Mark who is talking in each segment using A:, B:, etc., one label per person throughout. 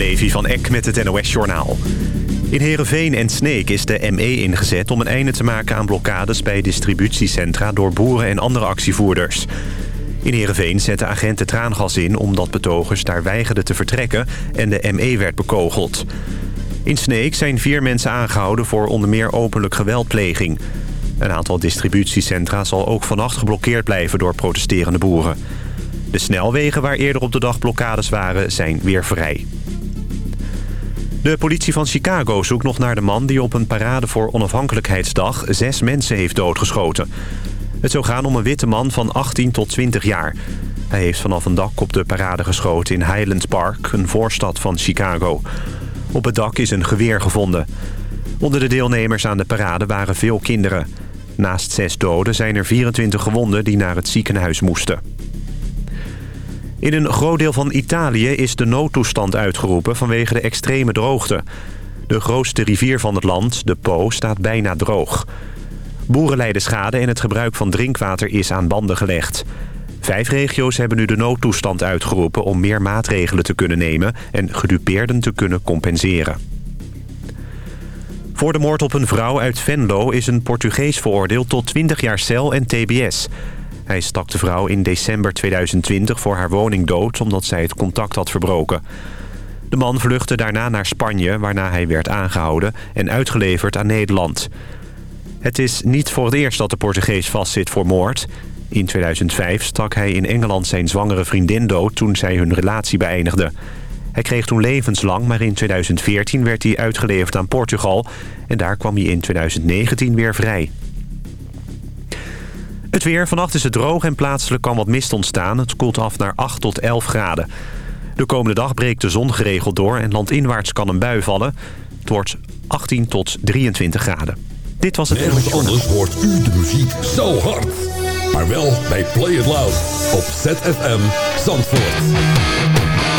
A: Levi van Eck met het NOS-journaal. In Heerenveen en Sneek is de ME ingezet om een einde te maken aan blokkades bij distributiecentra door boeren en andere actievoerders. In Heerenveen zetten agenten traangas in omdat betogers daar weigerden te vertrekken en de ME werd bekogeld. In Sneek zijn vier mensen aangehouden voor onder meer openlijk geweldpleging. Een aantal distributiecentra zal ook vannacht geblokkeerd blijven door protesterende boeren. De snelwegen waar eerder op de dag blokkades waren zijn weer vrij. De politie van Chicago zoekt nog naar de man die op een parade voor onafhankelijkheidsdag zes mensen heeft doodgeschoten. Het zou gaan om een witte man van 18 tot 20 jaar. Hij heeft vanaf een dak op de parade geschoten in Highland Park, een voorstad van Chicago. Op het dak is een geweer gevonden. Onder de deelnemers aan de parade waren veel kinderen. Naast zes doden zijn er 24 gewonden die naar het ziekenhuis moesten. In een groot deel van Italië is de noodtoestand uitgeroepen vanwege de extreme droogte. De grootste rivier van het land, de Po, staat bijna droog. Boeren lijden schade en het gebruik van drinkwater is aan banden gelegd. Vijf regio's hebben nu de noodtoestand uitgeroepen om meer maatregelen te kunnen nemen en gedupeerden te kunnen compenseren. Voor de moord op een vrouw uit Venlo is een Portugees veroordeeld tot 20 jaar cel en tbs. Hij stak de vrouw in december 2020 voor haar woning dood... omdat zij het contact had verbroken. De man vluchtte daarna naar Spanje, waarna hij werd aangehouden... en uitgeleverd aan Nederland. Het is niet voor het eerst dat de Portugees vastzit voor moord. In 2005 stak hij in Engeland zijn zwangere vriendin dood... toen zij hun relatie beëindigde. Hij kreeg toen levenslang, maar in 2014 werd hij uitgeleverd aan Portugal... en daar kwam hij in 2019 weer vrij. Het weer. Vannacht is het droog en plaatselijk kan wat mist ontstaan. Het koelt af naar 8 tot 11 graden. De komende dag breekt de zon geregeld door en landinwaarts kan een bui vallen. Het wordt 18 tot 23 graden. Dit was het...
B: Nergens anders hoort u de muziek zo hard. Maar wel bij Play It Loud op ZFM Zandvoort.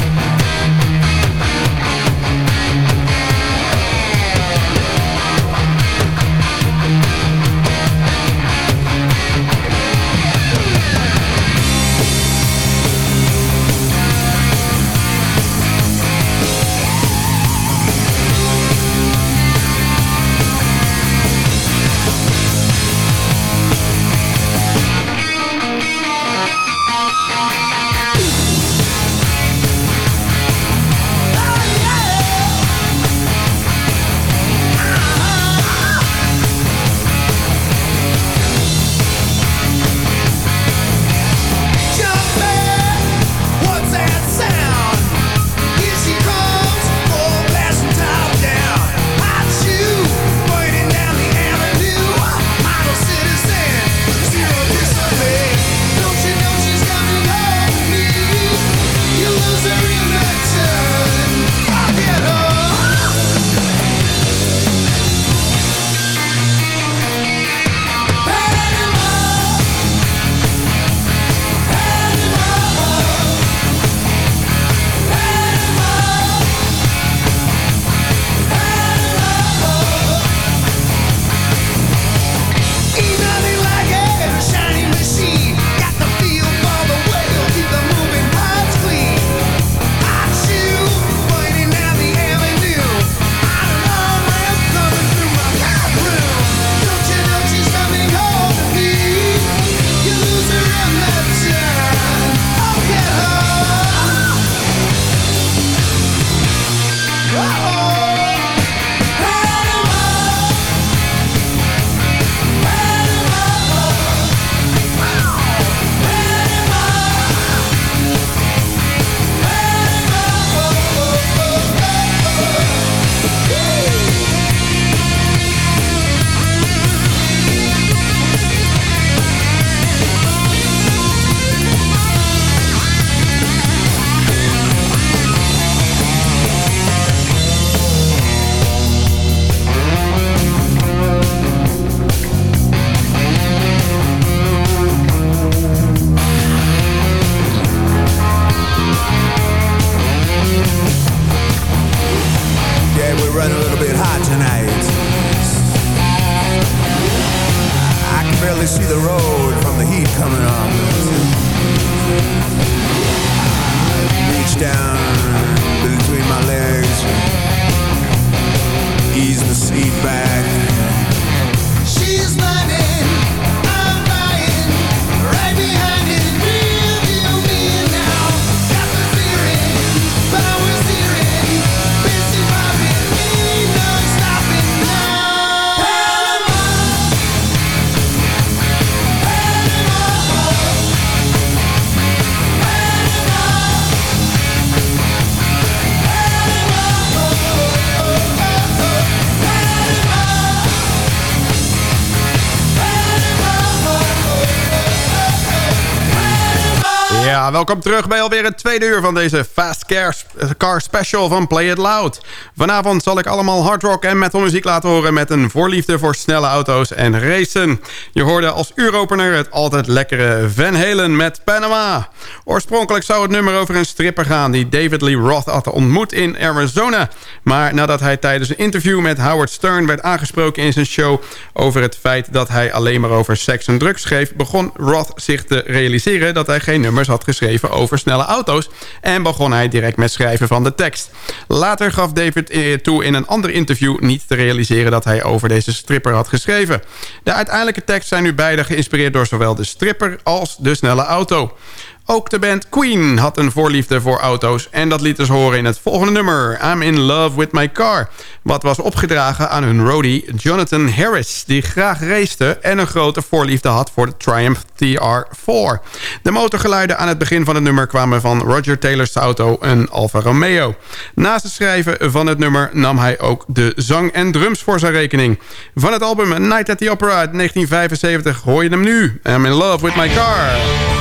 C: Welkom terug bij alweer het tweede uur van deze Fast Car Special van Play It Loud. Vanavond zal ik allemaal hard rock en metal muziek laten horen... met een voorliefde voor snelle auto's en racen. Je hoorde als uuropener het altijd lekkere Van Halen met Panama. Oorspronkelijk zou het nummer over een stripper gaan... die David Lee Roth had ontmoet in Arizona. Maar nadat hij tijdens een interview met Howard Stern... werd aangesproken in zijn show over het feit dat hij alleen maar over seks en drugs schreef... begon Roth zich te realiseren dat hij geen nummers had geschreven over snelle auto's... en begon hij direct met schrijven van de tekst. Later gaf David eh, toe in een ander interview niet te realiseren... dat hij over deze stripper had geschreven. De uiteindelijke tekst zijn nu beide geïnspireerd door zowel de stripper als de snelle auto. Ook de band Queen had een voorliefde voor auto's... en dat liet dus horen in het volgende nummer... I'm in love with my car. Wat was opgedragen aan hun roadie Jonathan Harris... die graag racete en een grote voorliefde had voor de Triumph TR4. De motorgeluiden aan het begin van het nummer kwamen van Roger Taylor's auto... een Alfa Romeo. Naast het schrijven van het nummer nam hij ook de zang en drums voor zijn rekening. Van het album Night at the Opera uit 1975 hoor je hem nu. I'm in love with my car.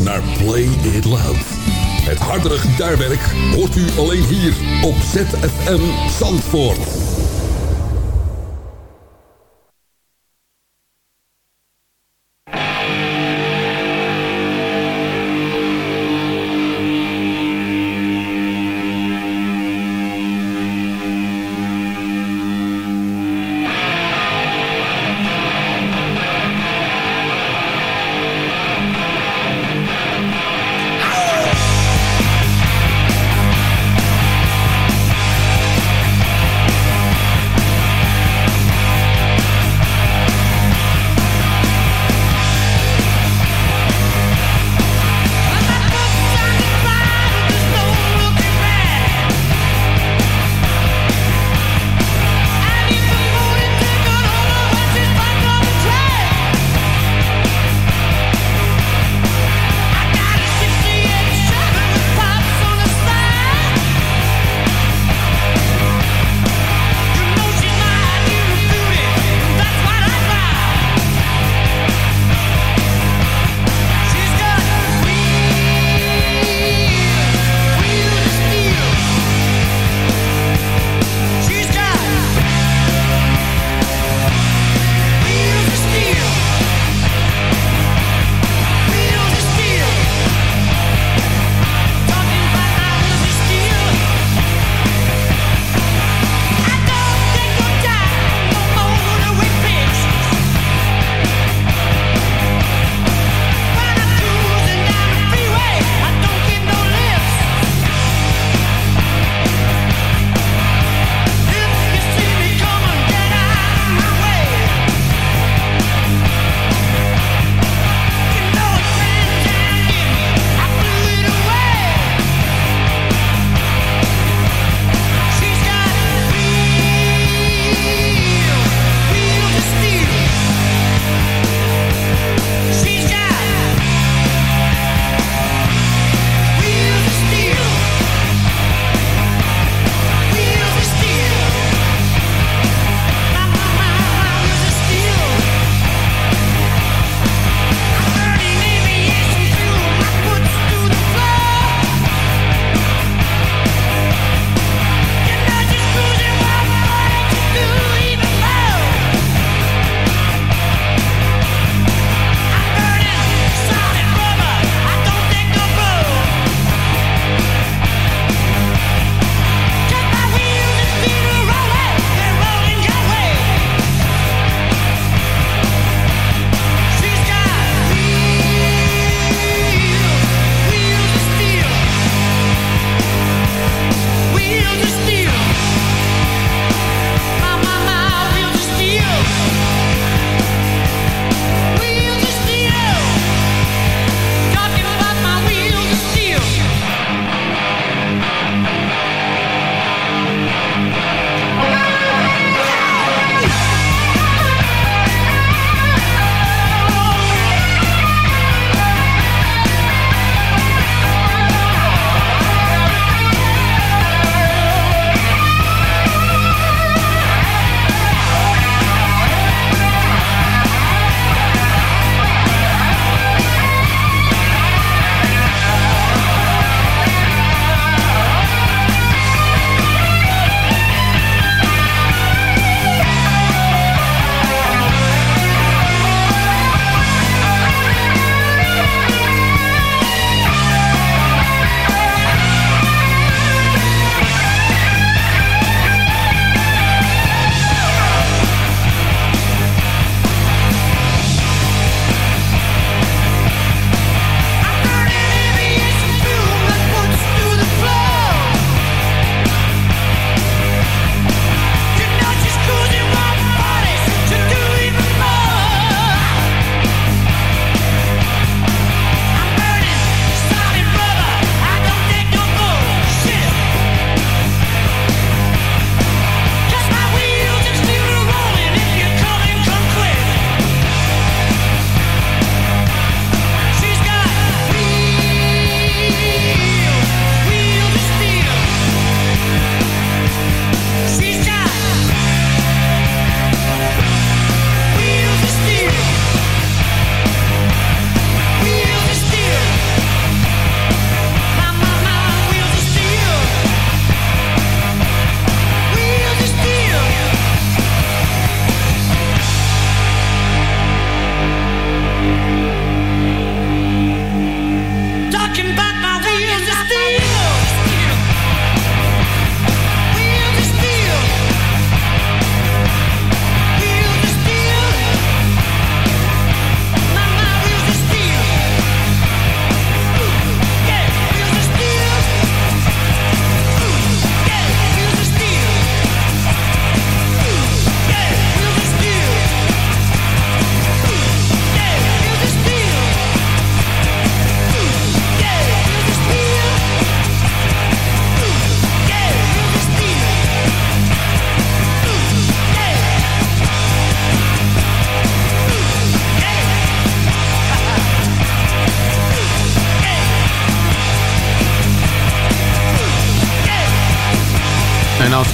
D: Naar Play It Loud. Het hardere gitaarwerk hoort u alleen hier op ZFM Zandvoort.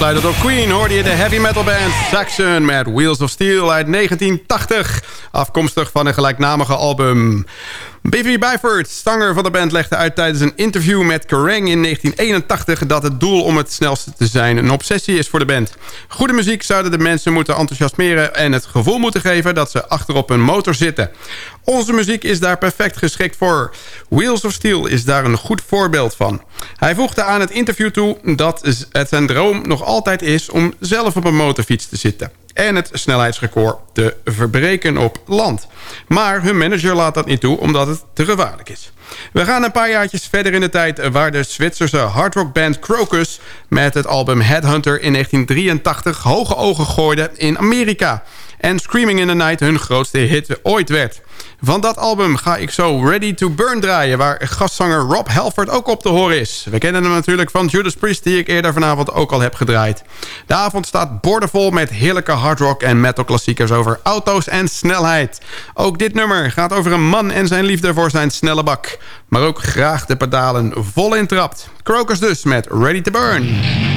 E: Aansluitend op Queen hoorde je de heavy metal band Saxon met Wheels of Steel uit 1980. Afkomstig van een gelijknamige album. Biffy Byford, stanger van de band, legde uit tijdens een interview met Kerrang in 1981... dat het doel om het snelste te zijn een obsessie is voor de band. Goede muziek zouden de mensen moeten enthousiasmeren... en het gevoel moeten geven dat ze achterop een motor zitten. Onze muziek is daar perfect geschikt voor. Wheels of Steel is daar een goed voorbeeld van. Hij voegde aan het interview toe dat het zijn droom nog altijd is... om zelf op een motorfiets te zitten en het snelheidsrecord te verbreken op land. Maar hun manager laat dat niet toe omdat het te gevaarlijk is. We gaan een paar jaartjes verder in de tijd... waar de Zwitserse hardrockband Crocus... met het album Headhunter in 1983 hoge ogen gooide in Amerika en Screaming in the Night hun grootste hit ooit werd. Van dat album ga ik zo Ready to Burn draaien... waar gastzanger Rob Halford ook op te horen is. We kennen hem natuurlijk van Judas Priest... die ik eerder vanavond ook al heb gedraaid. De avond staat boordevol met heerlijke hardrock en metal klassiekers... over auto's en snelheid. Ook dit nummer gaat over een man en zijn liefde voor zijn snelle bak. Maar ook graag de pedalen vol intrapt. Crocus dus met Ready to Burn.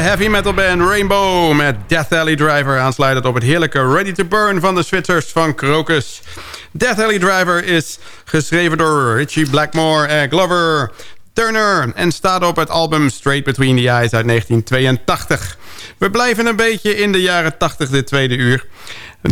E: Heavy metal band Rainbow met Death Alley Driver... aansluitend op het heerlijke Ready to Burn van de Zwitsers van Crocus. Death Alley Driver is geschreven door Richie Blackmore en Glover Turner en staat op het album Straight Between the Eyes uit 1982. We blijven een beetje in de jaren 80 dit tweede uur.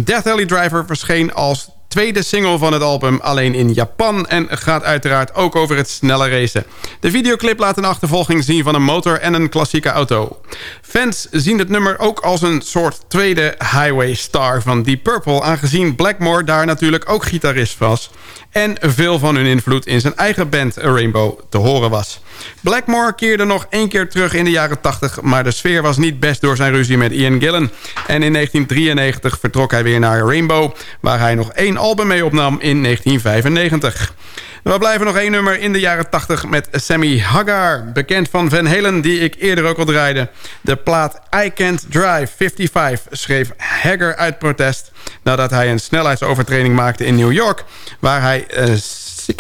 E: Death Alley Driver verscheen als tweede single van het album alleen in Japan... en gaat uiteraard ook over het snelle racen. De videoclip laat een achtervolging zien van een motor en een klassieke auto. Fans zien het nummer ook als een soort tweede highway star van Deep Purple... aangezien Blackmore daar natuurlijk ook gitarist was en veel van hun invloed in zijn eigen band Rainbow te horen was. Blackmore keerde nog één keer terug in de jaren 80... maar de sfeer was niet best door zijn ruzie met Ian Gillan. En in 1993 vertrok hij weer naar Rainbow... waar hij nog één album mee opnam in 1995. We blijven nog één nummer in de jaren 80 met Sammy Hagar. Bekend van Van Halen, die ik eerder ook al draaide. De plaat I Can't Drive 55 schreef Hagar uit protest... nadat hij een snelheidsovertreding maakte in New York... waar hij... Uh,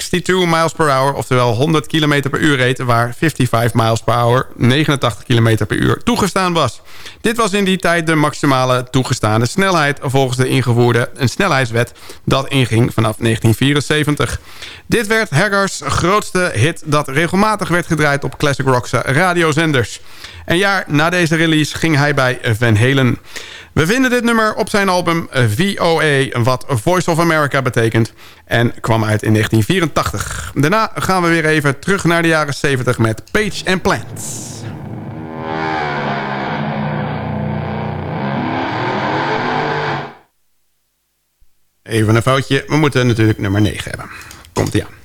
E: 62 miles per hour, oftewel 100 km per uur reed... waar 55 miles per hour, 89 km per uur, toegestaan was. Dit was in die tijd de maximale toegestaande snelheid... volgens de ingevoerde een snelheidswet dat inging vanaf 1974. Dit werd Haggars grootste hit dat regelmatig werd gedraaid op classic rock radiozenders. Een jaar na deze release ging hij bij Van Halen. We vinden dit nummer op zijn album VOA, wat Voice of America betekent. En kwam uit in 1984. Daarna gaan we weer even terug naar de jaren 70 met Page and Plant. Even een foutje. We moeten natuurlijk nummer 9 hebben. Komt-ie aan.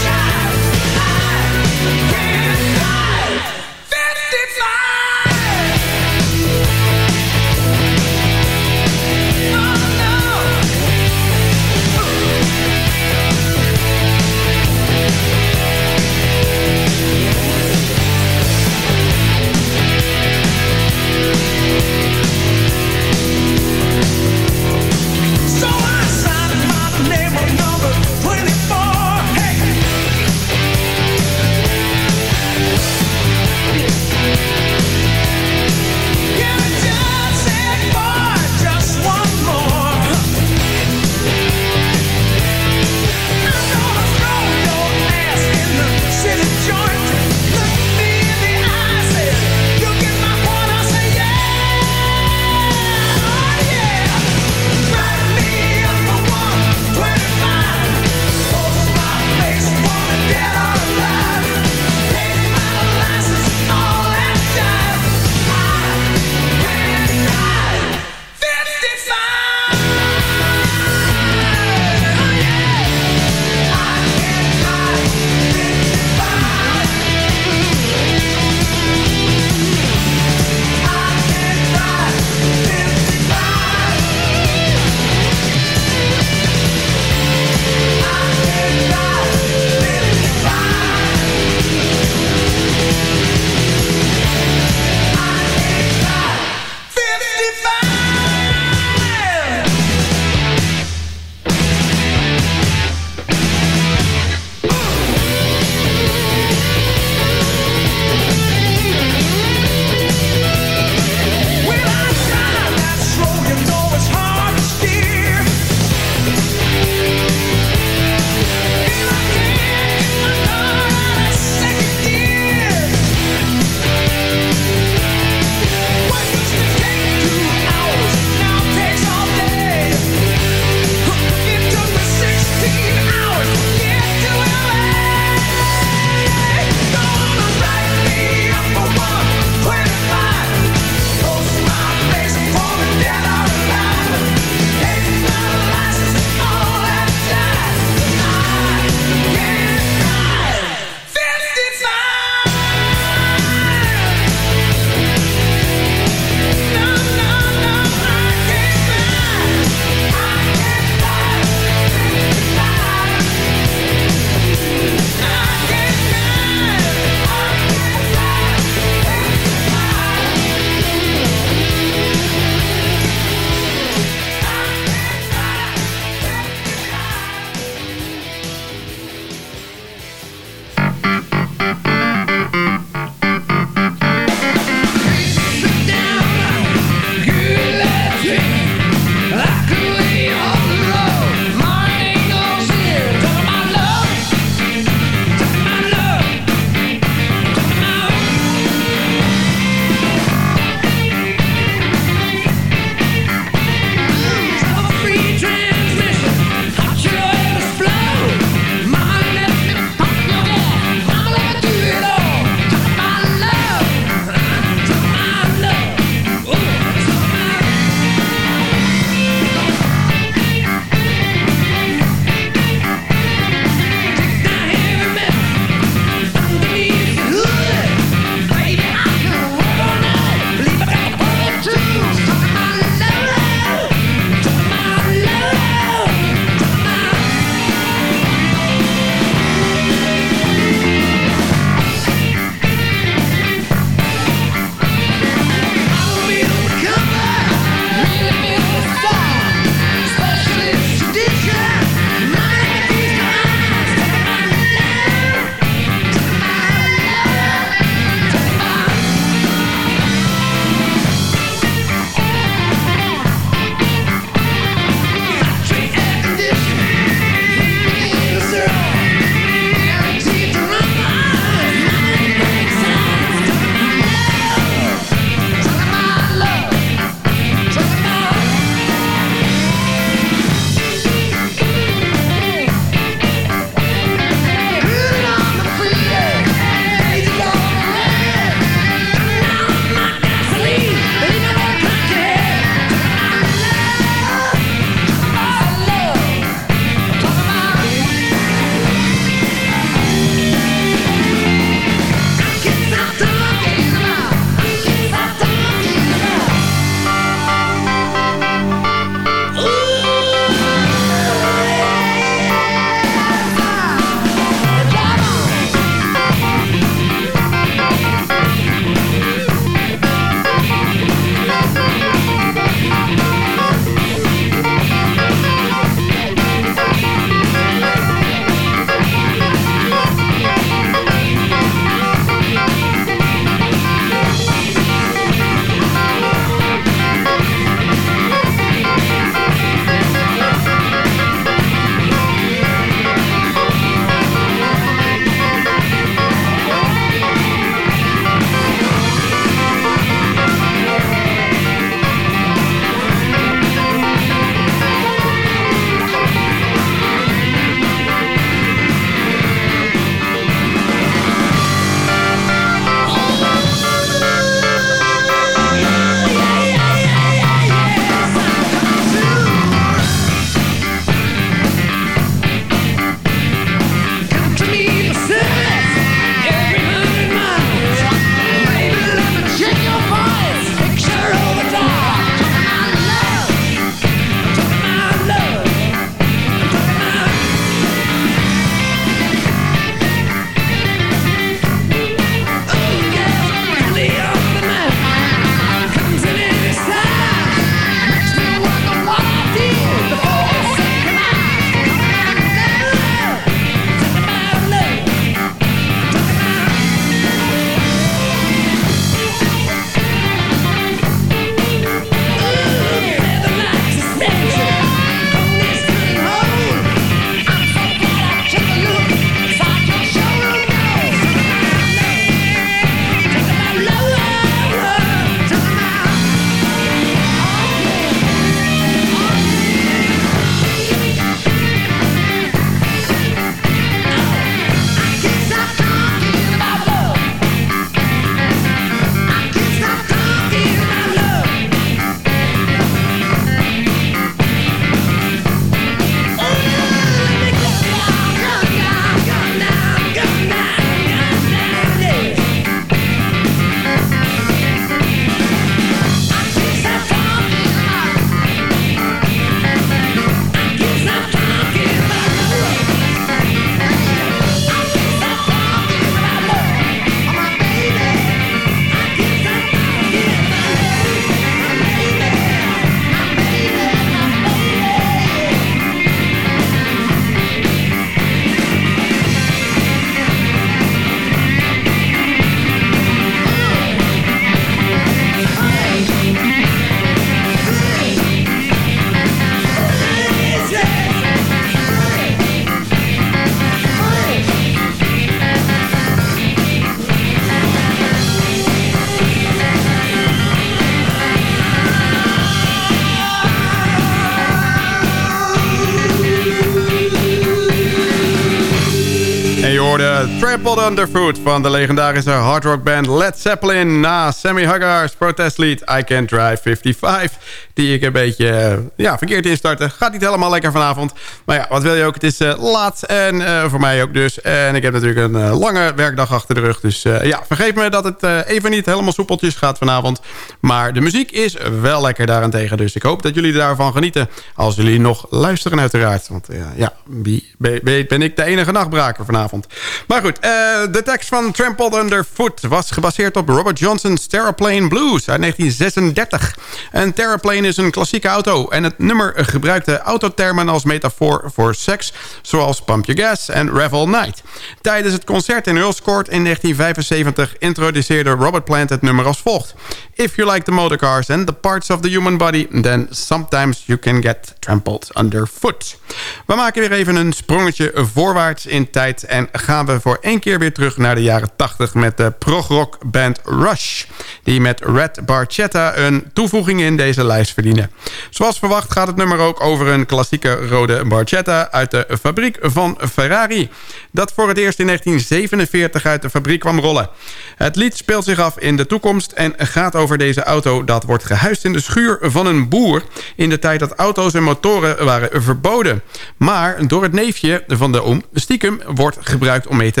E: Trampled Underfoot van de legendarische hardrock band Led Zeppelin... na Sammy Hagar's protestlied I Can't Drive 55... die ik een beetje uh, ja, verkeerd instartte. Gaat niet helemaal lekker vanavond. Maar ja, wat wil je ook, het is uh, laat en uh, voor mij ook dus. En ik heb natuurlijk een lange werkdag achter de rug. Dus ja, vergeef me dat het even niet helemaal soepeltjes gaat vanavond. Maar de muziek is wel lekker daarentegen. Dus ik hoop dat jullie daarvan genieten. Als jullie nog luisteren uiteraard. Want ja, wie ben ik de enige nachtbraker vanavond. Maar goed, uh, de tekst van Trampled Underfoot was gebaseerd op Robert Johnson's Terraplane Blues uit 1936. Een Terraplane is een klassieke auto en het nummer gebruikte autotermen als metafoor voor seks, zoals Pump Your Gas en Revel Night. Tijdens het concert in Earls Court in 1975 introduceerde Robert Plant het nummer als volgt. If you like the motorcars and the parts of the human body, then sometimes you can get trampled underfoot. We maken weer even een sprongetje voorwaarts in tijd en gaan we voor één keer weer terug naar de jaren 80 met de progrock band Rush, die met Red Barchetta een toevoeging in deze lijst verdienen. Zoals verwacht gaat het nummer ook over een klassieke rode Barchetta uit de fabriek van Ferrari, dat voor het eerst in 1947 uit de fabriek kwam rollen. Het lied speelt zich af in de toekomst en gaat over deze auto dat wordt gehuisd in de schuur van een boer in de tijd dat auto's en motoren waren verboden. Maar door het neefje van de oom stiekem wordt gebruikt om mee te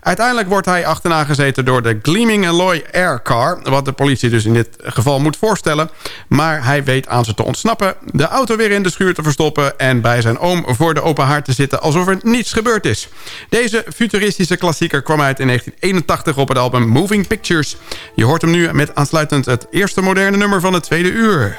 E: Uiteindelijk wordt hij achterna gezeten door de Gleaming Alloy Air Car... wat de politie dus in dit geval moet voorstellen. Maar hij weet aan ze te ontsnappen, de auto weer in de schuur te verstoppen... en bij zijn oom voor de open haard te zitten alsof er niets gebeurd is. Deze futuristische klassieker kwam uit in 1981 op het album Moving Pictures. Je hoort hem nu met aansluitend het eerste moderne nummer van het tweede uur.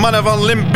E: Mannen van Limp.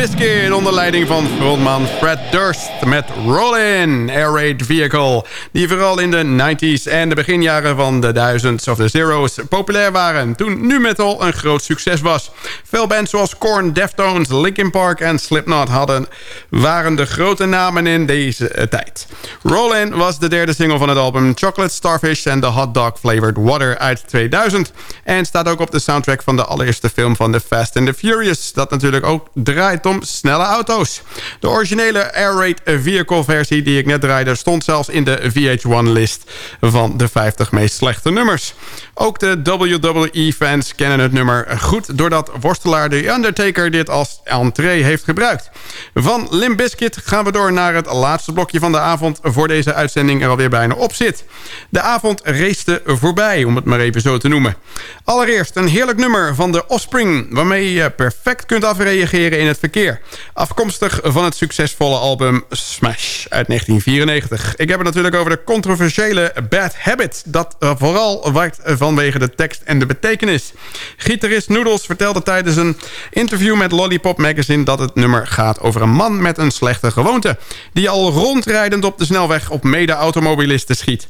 E: Onder leiding van frontman Fred Durst met Rollin' Air Raid Vehicle... die vooral in de 90s en de beginjaren van de duizends of de zeros populair waren... toen nu metal een groot succes was. Veel bands zoals Korn, Deftones, Linkin Park en Slipknot... Hadden, waren de grote namen in deze eh, tijd. Rollin' was de derde single van het album Chocolate Starfish... en The Hot Dog Flavored Water uit 2000... en staat ook op de soundtrack van de allereerste film van The Fast and the Furious dat natuurlijk ook draait om snelle auto's. De originele Air Raid Vehicle versie die ik net draaide... stond zelfs in de VH1-list van de 50 meest slechte nummers. Ook de WWE-fans kennen het nummer goed... doordat worstelaar The Undertaker dit als entree heeft gebruikt. Van Limp Bizkit gaan we door naar het laatste blokje van de avond... voor deze uitzending er alweer bijna op zit. De avond racete voorbij, om het maar even zo te noemen. Allereerst een heerlijk nummer van de Offspring... waarmee je perfect kunt afreageren in het verkeer. Afkomstig van het succesvolle album Smash uit 1994. Ik heb het natuurlijk over de controversiële Bad Habit... dat vooral waard vanwege de tekst en de betekenis. Gitarist Noodles vertelde tijdens een interview met Lollipop Magazine... dat het nummer gaat over een man met een slechte gewoonte... die al rondrijdend op de snelweg op mede-automobilisten schiet.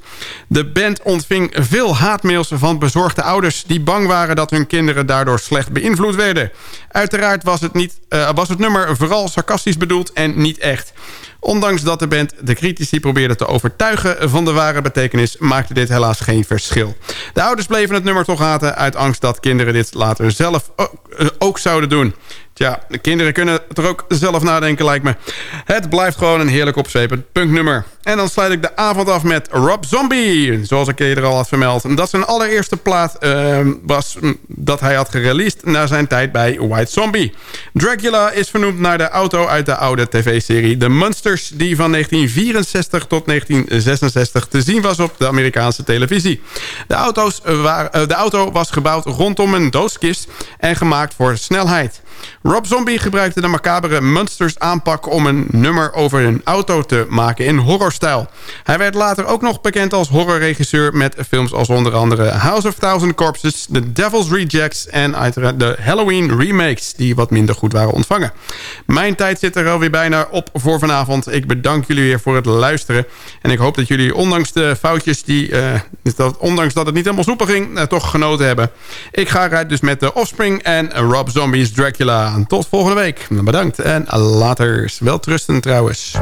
E: De band ontving veel haatmails van bezorgde ouders... die bang waren dat hun kinderen daardoor slecht beïnvloed werden.
F: Uiteraard was het, niet, eh, was het nummer vooral sarcastisch bedoeld en niet echt. Ondanks dat de band de critici probeerde te overtuigen van de ware betekenis... maakte dit helaas geen verschil. De ouders bleven het nummer toch haten... uit angst dat kinderen dit later zelf ook zouden doen. Tja, de kinderen kunnen er ook zelf nadenken, lijkt me. Het blijft gewoon een heerlijk opzwepend punknummer. En dan sluit ik de avond af met Rob Zombie. Zoals ik eerder al had vermeld. Dat zijn allereerste plaat uh, was dat hij had gereleased... na zijn tijd bij White Zombie. Dracula is vernoemd naar de auto uit de oude tv-serie The Die van 1964 tot 1966 te zien was op de Amerikaanse televisie. De, auto's waren, uh, de auto was gebouwd rondom een doodskist... en gemaakt voor snelheid. Rob Zombie gebruikte de macabere Monsters aanpak... om een nummer over een auto te maken in horrorstijl. Hij werd later ook nog bekend als horrorregisseur... met films als onder andere House of Thousand Corpses... The Devil's Rejects en uiteraard de Halloween remakes... die wat minder goed waren ontvangen. Mijn tijd zit er alweer bijna op voor vanavond. Ik bedank jullie weer voor het luisteren. En ik hoop dat jullie ondanks de foutjes die... Uh, dat, ondanks dat het niet helemaal soepel ging... Uh, toch genoten hebben. Ik ga eruit dus met de Offspring en Rob Zombie's Dracula tot volgende week. Bedankt en later. Wel trusten trouwens.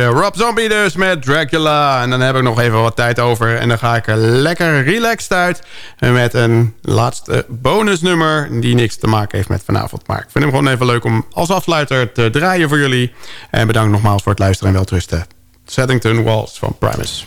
E: Hoorde Rob Zombie dus met Dracula. En dan heb ik nog even wat tijd over. En dan ga ik er lekker relaxed uit. Met een laatste bonusnummer. Die niks te maken heeft met vanavond. Maar ik vind hem gewoon even leuk om als afsluiter te draaien voor jullie. En bedankt nogmaals voor het luisteren en welterusten. Settington Walls van Primus.